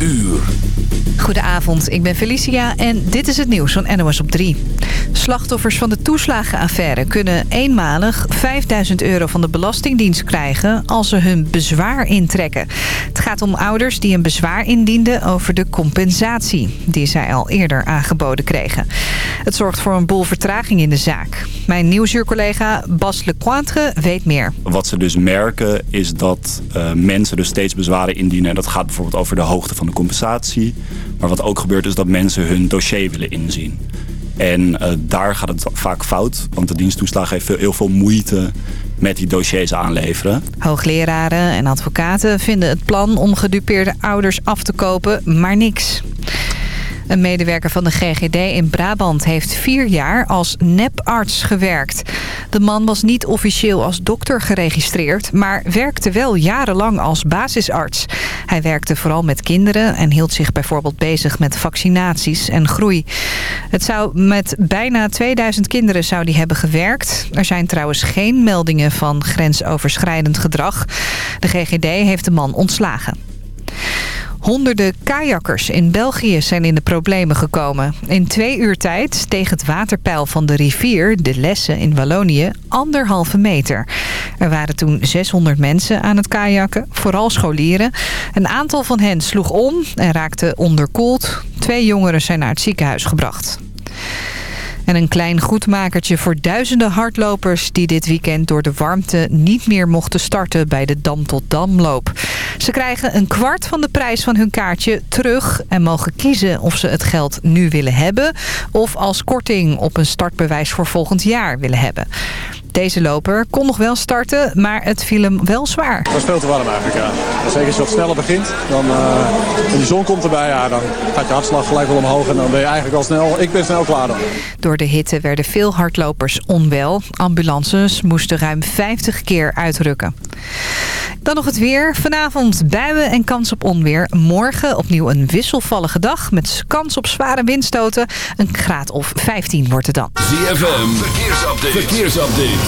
uur. Goedenavond, ik ben Felicia en dit is het nieuws van NOS op 3. Slachtoffers van de toeslagenaffaire kunnen eenmalig 5000 euro van de Belastingdienst krijgen als ze hun bezwaar intrekken. Het gaat om ouders die een bezwaar indienden over de compensatie die zij al eerder aangeboden kregen. Het zorgt voor een boel vertraging in de zaak. Mijn nieuwsuurcollega Bas Lecointre weet meer. Wat ze dus merken is dat uh, mensen dus steeds bezwaren indienen. Dat gaat bijvoorbeeld over de hoogte van compensatie. Maar wat ook gebeurt is dat mensen hun dossier willen inzien. En uh, daar gaat het vaak fout, want de diensttoeslag heeft heel veel moeite met die dossiers aanleveren. Hoogleraren en advocaten vinden het plan om gedupeerde ouders af te kopen maar niks. Een medewerker van de GGD in Brabant heeft vier jaar als neparts gewerkt. De man was niet officieel als dokter geregistreerd... maar werkte wel jarenlang als basisarts. Hij werkte vooral met kinderen en hield zich bijvoorbeeld bezig met vaccinaties en groei. Het zou met bijna 2000 kinderen zou die hebben gewerkt. Er zijn trouwens geen meldingen van grensoverschrijdend gedrag. De GGD heeft de man ontslagen. Honderden kajakkers in België zijn in de problemen gekomen. In twee uur tijd steeg het waterpeil van de rivier, de Lesse in Wallonië, anderhalve meter. Er waren toen 600 mensen aan het kajakken, vooral scholieren. Een aantal van hen sloeg om en raakte onderkoeld. Twee jongeren zijn naar het ziekenhuis gebracht. En een klein goedmakertje voor duizenden hardlopers... die dit weekend door de warmte niet meer mochten starten bij de Dam tot Damloop. Ze krijgen een kwart van de prijs van hun kaartje terug... en mogen kiezen of ze het geld nu willen hebben... of als korting op een startbewijs voor volgend jaar willen hebben. Deze loper kon nog wel starten, maar het viel hem wel zwaar. Het was veel te warm eigenlijk, ja. Zeker als je wat sneller begint, dan, uh, en de zon komt erbij, ja, dan gaat je hartslag gelijk wel omhoog en dan ben je eigenlijk al snel, ik ben snel klaar dan. Door de hitte werden veel hardlopers onwel. Ambulances moesten ruim 50 keer uitrukken. Dan nog het weer. Vanavond buien en kans op onweer. Morgen opnieuw een wisselvallige dag met kans op zware windstoten. Een graad of 15 wordt het dan. ZFM, verkeersupdate. verkeersupdate.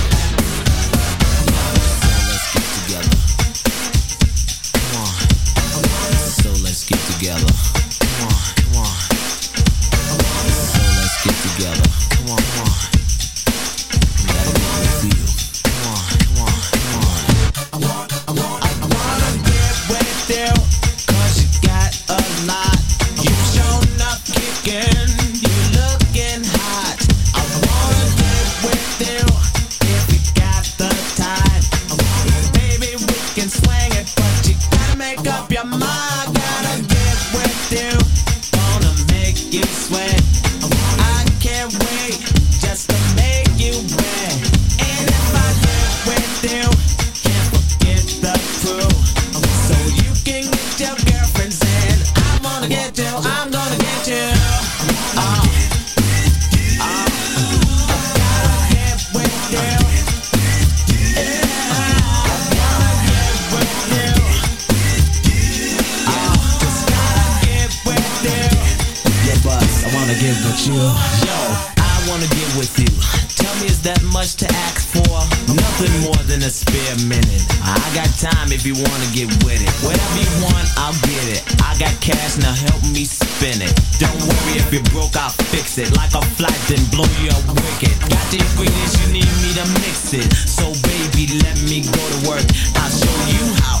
Yo, I wanna get with you. Tell me, is that much to ask for? Nothing more than a spare minute. I got time if you wanna get with it. Whatever you want, I'll get it. I got cash, now help me spin it. Don't worry if you're broke, I'll fix it. Like a flight, then blow you up wicked. Got the ingredients you need me to mix it. So baby, let me go to work. I'll show you how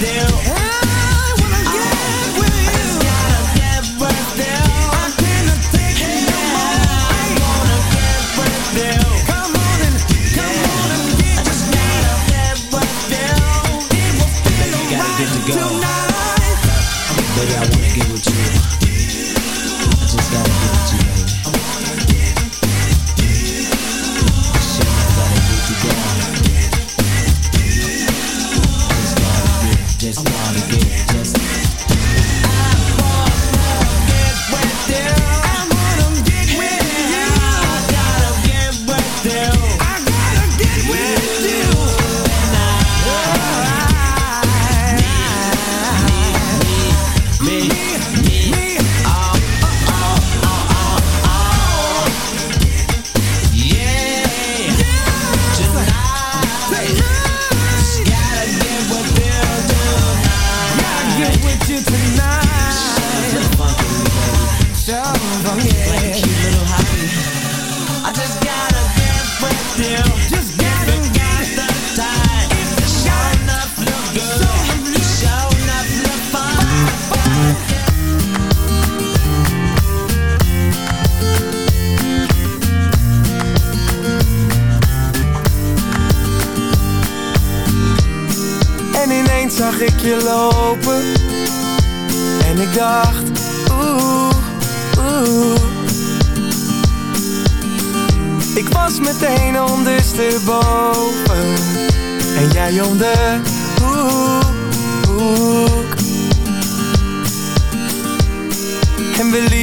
down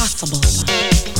possible.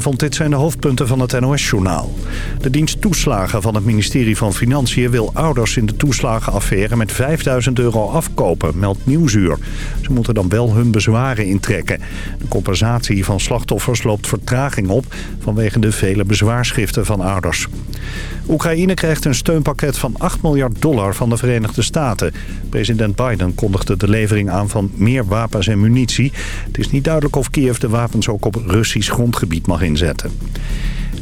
Goedenavond, dit zijn de hoofdpunten van het NOS-journaal. De dienst toeslagen van het ministerie van Financiën wil ouders in de toeslagenaffaire met 5000 euro afkopen, meldt Nieuwsuur. Ze moeten dan wel hun bezwaren intrekken. De compensatie van slachtoffers loopt vertraging op vanwege de vele bezwaarschriften van ouders. Oekraïne krijgt een steunpakket van 8 miljard dollar van de Verenigde Staten. President Biden kondigde de levering aan van meer wapens en munitie. Het is niet duidelijk of Kiev de wapens ook op Russisch grondgebied mag inzetten.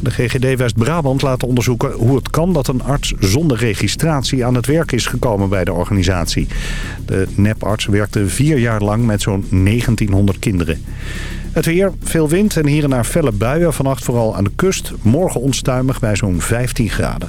De GGD West-Brabant laat onderzoeken hoe het kan dat een arts zonder registratie aan het werk is gekomen bij de organisatie. De neparts werkte vier jaar lang met zo'n 1900 kinderen. Het weer, veel wind en hier en daar felle buien. Vannacht vooral aan de kust. Morgen onstuimig bij zo'n 15 graden.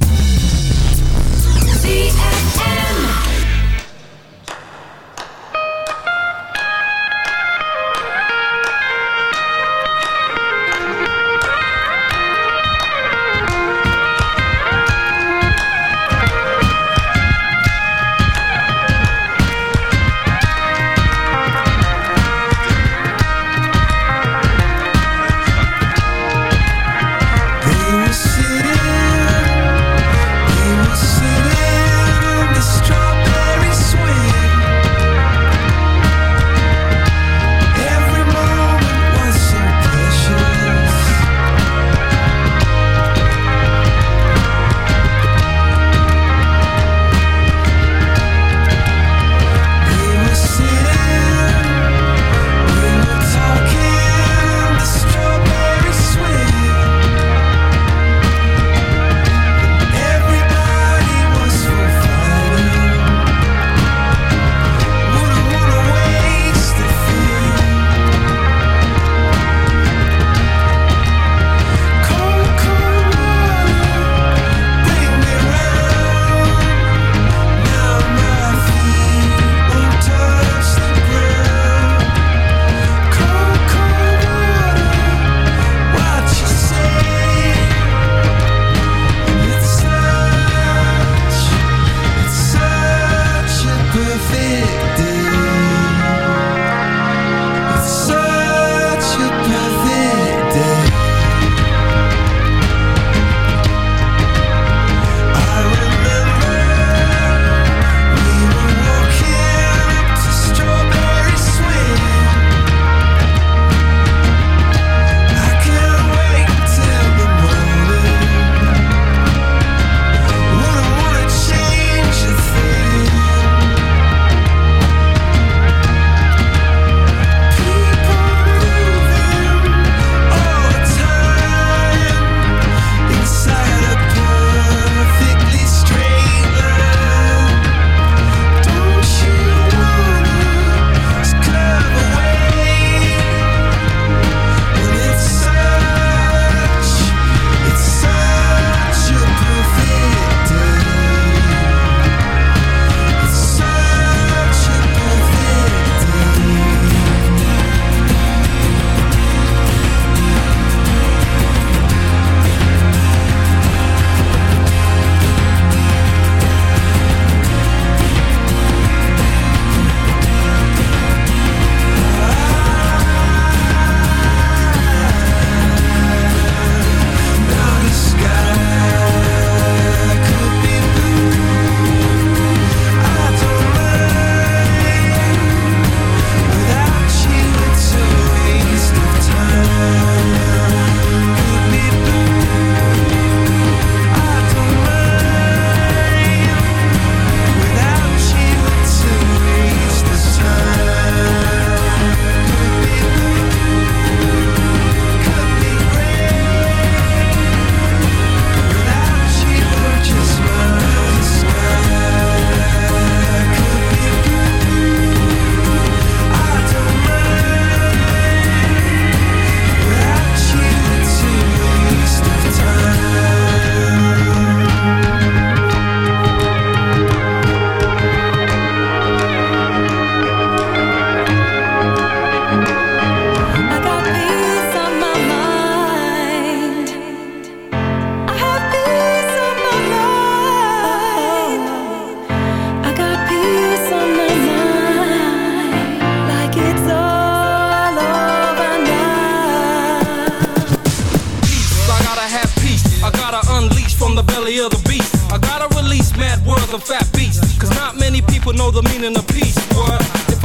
Mad fat beats. Cause not many people know the meaning of peace.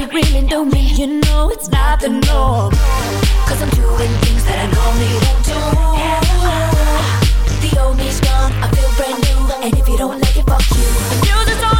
You really know me, you know it's not the norm. Cause I'm doing things that I normally won't do. The old me's gone, I feel brand new. And if you don't like it, fuck you. The music's on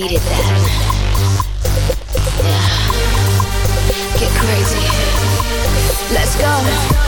Needed that. Get crazy. Let's go.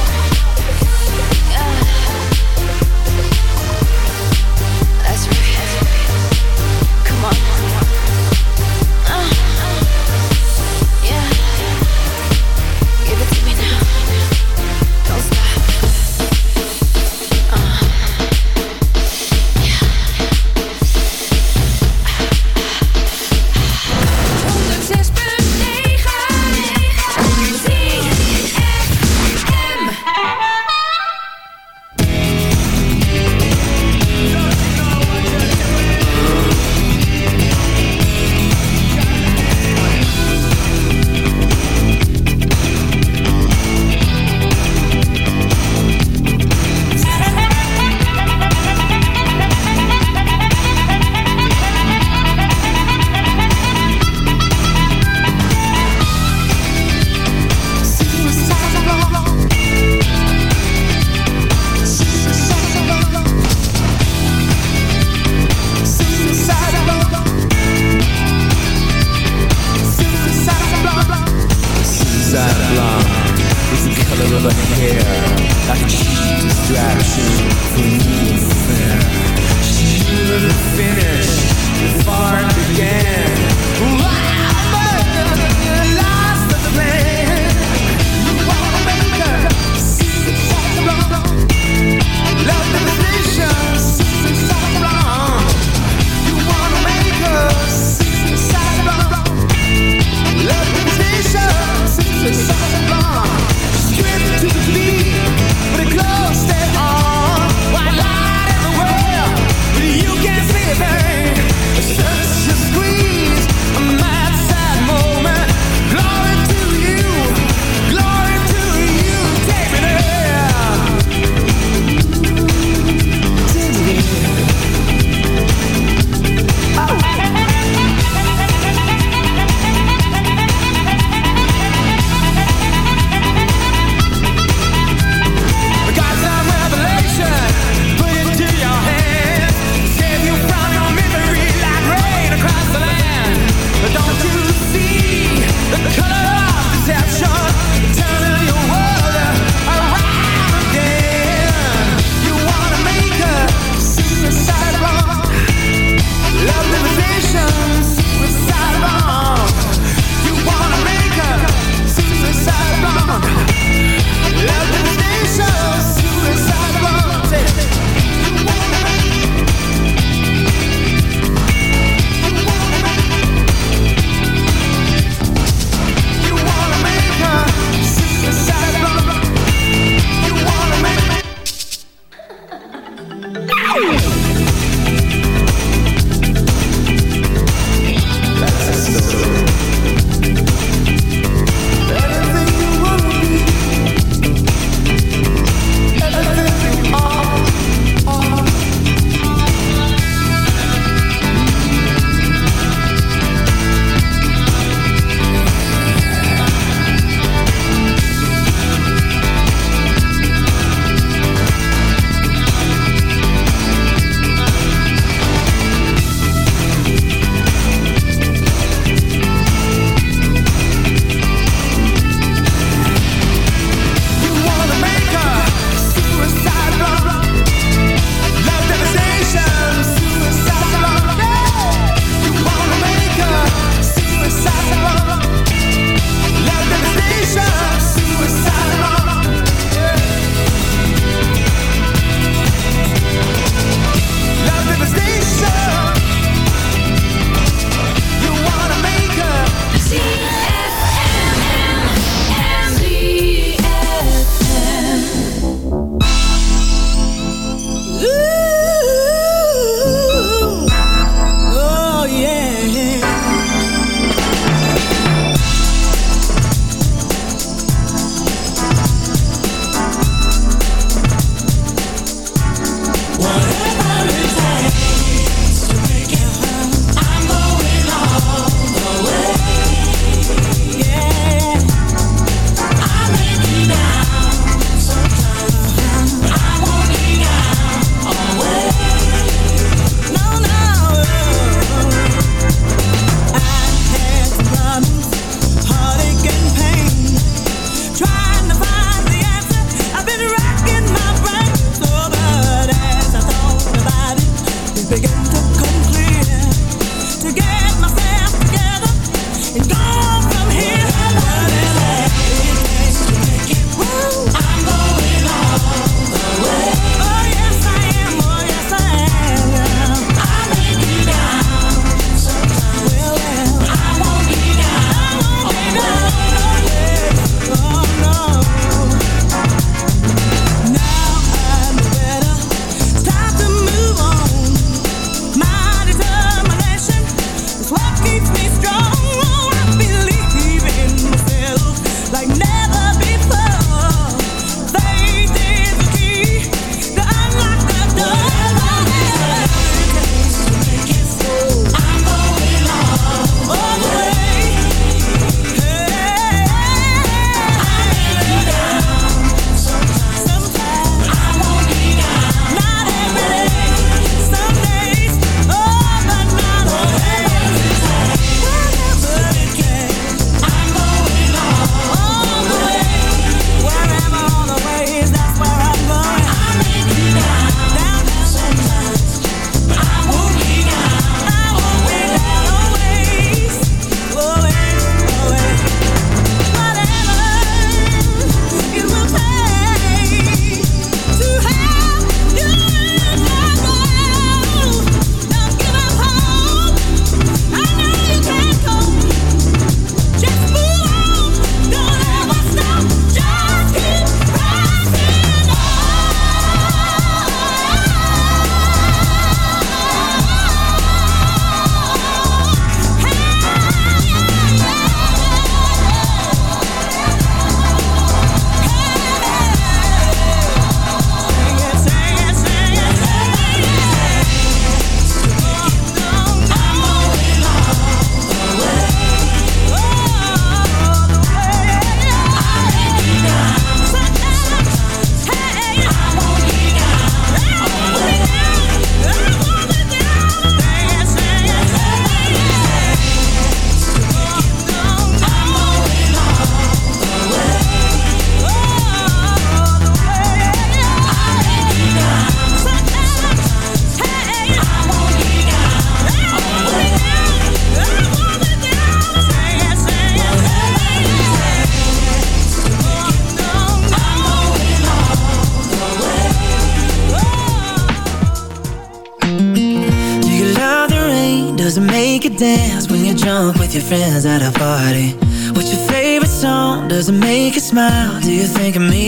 Does it make you smile? Do you think of me?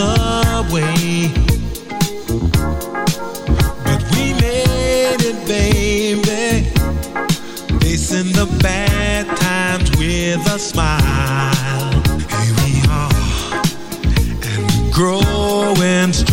subway. But we made it, baby. Facing the bad times with a smile. Here we are, and we're growing strong.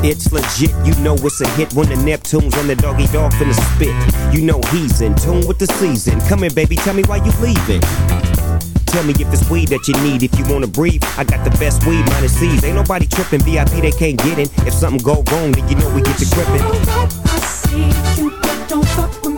It's legit, you know it's a hit when the Neptunes and the doggy dog finna spit. You know he's in tune with the season. Come here, baby, tell me why you leaving. Tell me if it's weed that you need. If you wanna breathe, I got the best weed, minus C's. Ain't nobody tripping, VIP they can't get in. If something go wrong, then you know we get to gripping. Don't fuck with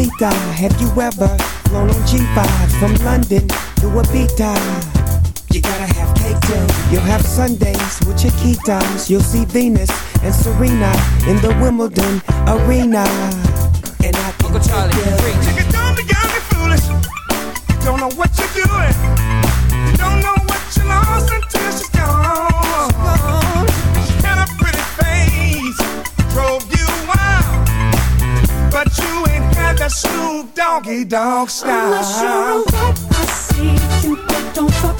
mamacita, have you ever flown on G5 from London to Ibiza? You gotta have cake too. You'll have Sundays with your key times. You'll see Venus and Serena in the Wimbledon arena. And I can Uncle Charlie, take you. preach. You don't be young and foolish. You don't know what you're doing. doggy dog style. Unless you're a I see you, but don't fuck